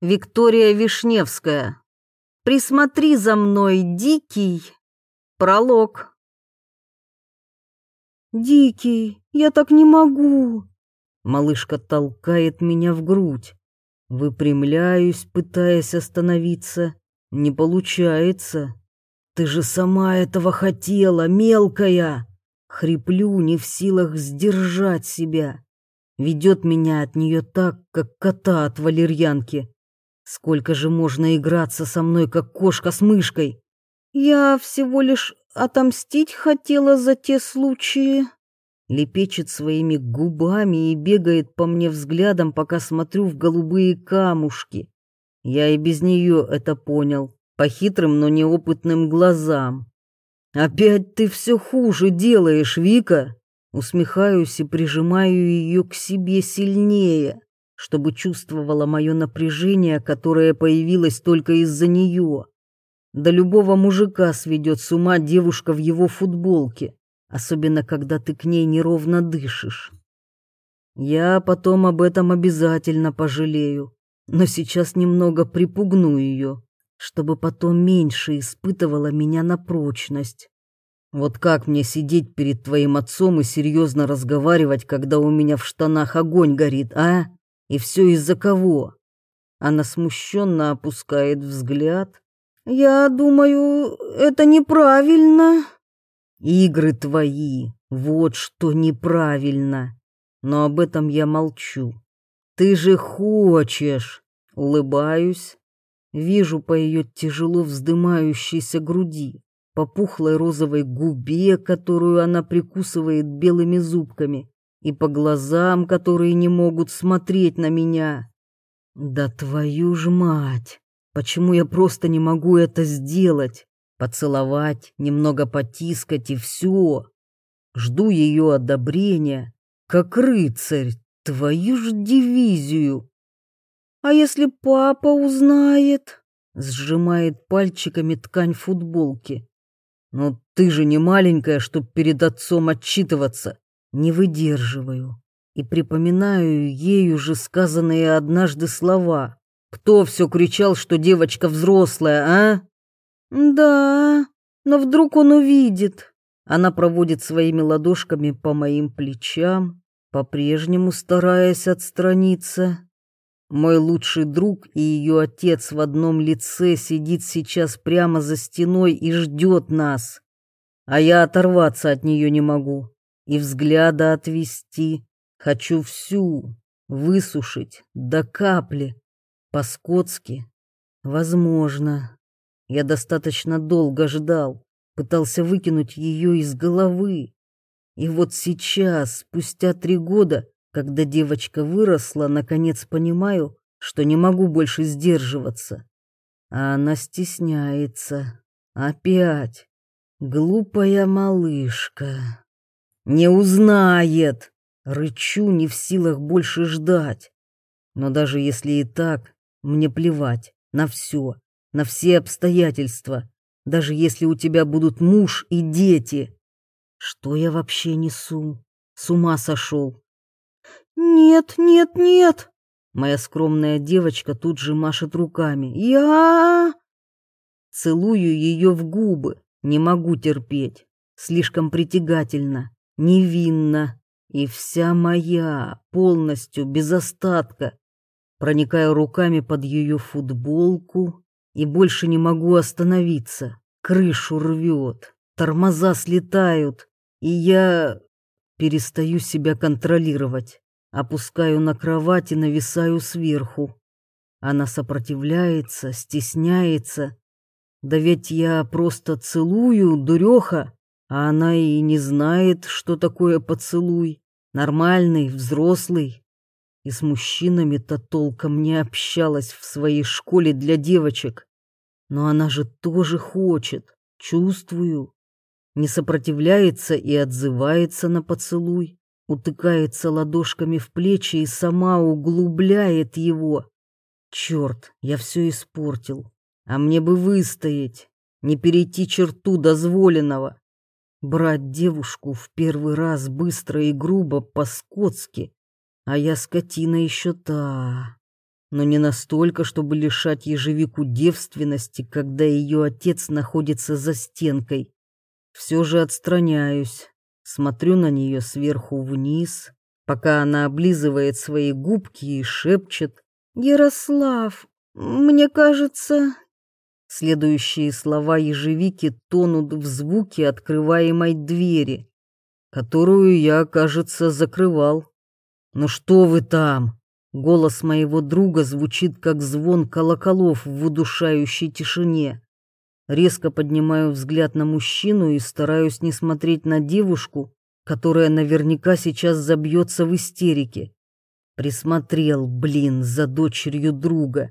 Виктория Вишневская. Присмотри за мной, дикий. Пролог. Дикий, я так не могу. Малышка толкает меня в грудь. Выпрямляюсь, пытаясь остановиться. Не получается. Ты же сама этого хотела, мелкая. Хриплю, не в силах сдержать себя. Ведет меня от нее так, как кота от валерьянки. Сколько же можно играться со мной, как кошка с мышкой? Я всего лишь отомстить хотела за те случаи. Лепечет своими губами и бегает по мне взглядом, пока смотрю в голубые камушки. Я и без нее это понял, по хитрым, но неопытным глазам. «Опять ты все хуже делаешь, Вика!» Усмехаюсь и прижимаю ее к себе сильнее чтобы чувствовала мое напряжение, которое появилось только из-за нее. Да любого мужика сведет с ума девушка в его футболке, особенно когда ты к ней неровно дышишь. Я потом об этом обязательно пожалею, но сейчас немного припугну ее, чтобы потом меньше испытывала меня на прочность. Вот как мне сидеть перед твоим отцом и серьезно разговаривать, когда у меня в штанах огонь горит, а? И все из-за кого? Она смущенно опускает взгляд. Я думаю, это неправильно. Игры твои, вот что неправильно. Но об этом я молчу. Ты же хочешь. Улыбаюсь. Вижу по ее тяжело вздымающейся груди, по пухлой розовой губе, которую она прикусывает белыми зубками, и по глазам, которые не могут смотреть на меня. Да твою ж мать! Почему я просто не могу это сделать? Поцеловать, немного потискать и все. Жду ее одобрения, как рыцарь, твою ж дивизию. А если папа узнает? Сжимает пальчиками ткань футболки. Но ты же не маленькая, чтоб перед отцом отчитываться. Не выдерживаю и припоминаю ею же сказанные однажды слова. Кто все кричал, что девочка взрослая, а? Да, но вдруг он увидит. Она проводит своими ладошками по моим плечам, по-прежнему стараясь отстраниться. Мой лучший друг и ее отец в одном лице сидит сейчас прямо за стеной и ждет нас. А я оторваться от нее не могу и взгляда отвести. Хочу всю высушить до капли. По-скотски. Возможно. Я достаточно долго ждал, пытался выкинуть ее из головы. И вот сейчас, спустя три года, когда девочка выросла, наконец понимаю, что не могу больше сдерживаться. А она стесняется. Опять. Глупая малышка. Не узнает. Рычу, не в силах больше ждать. Но даже если и так, мне плевать на все, на все обстоятельства, даже если у тебя будут муж и дети. Что я вообще несу? С ума сошел. Нет, нет, нет. Моя скромная девочка тут же машет руками. Я целую ее в губы. Не могу терпеть. Слишком притягательно невинна и вся моя, полностью, без остатка. Проникаю руками под ее футболку и больше не могу остановиться. Крышу рвет, тормоза слетают, и я перестаю себя контролировать. Опускаю на кровать и нависаю сверху. Она сопротивляется, стесняется. Да ведь я просто целую, дуреха. А она и не знает, что такое поцелуй. Нормальный, взрослый. И с мужчинами-то толком не общалась в своей школе для девочек. Но она же тоже хочет, чувствую. Не сопротивляется и отзывается на поцелуй. Утыкается ладошками в плечи и сама углубляет его. Черт, я все испортил. А мне бы выстоять, не перейти черту дозволенного. Брать девушку в первый раз быстро и грубо по-скотски, а я скотина еще та. но не настолько, чтобы лишать ежевику девственности, когда ее отец находится за стенкой. Все же отстраняюсь, смотрю на нее сверху вниз, пока она облизывает свои губки и шепчет «Ярослав, мне кажется...» Следующие слова ежевики тонут в звуке открываемой двери, которую я, кажется, закрывал. «Ну что вы там?» Голос моего друга звучит, как звон колоколов в удушающей тишине. Резко поднимаю взгляд на мужчину и стараюсь не смотреть на девушку, которая наверняка сейчас забьется в истерике. Присмотрел, блин, за дочерью друга.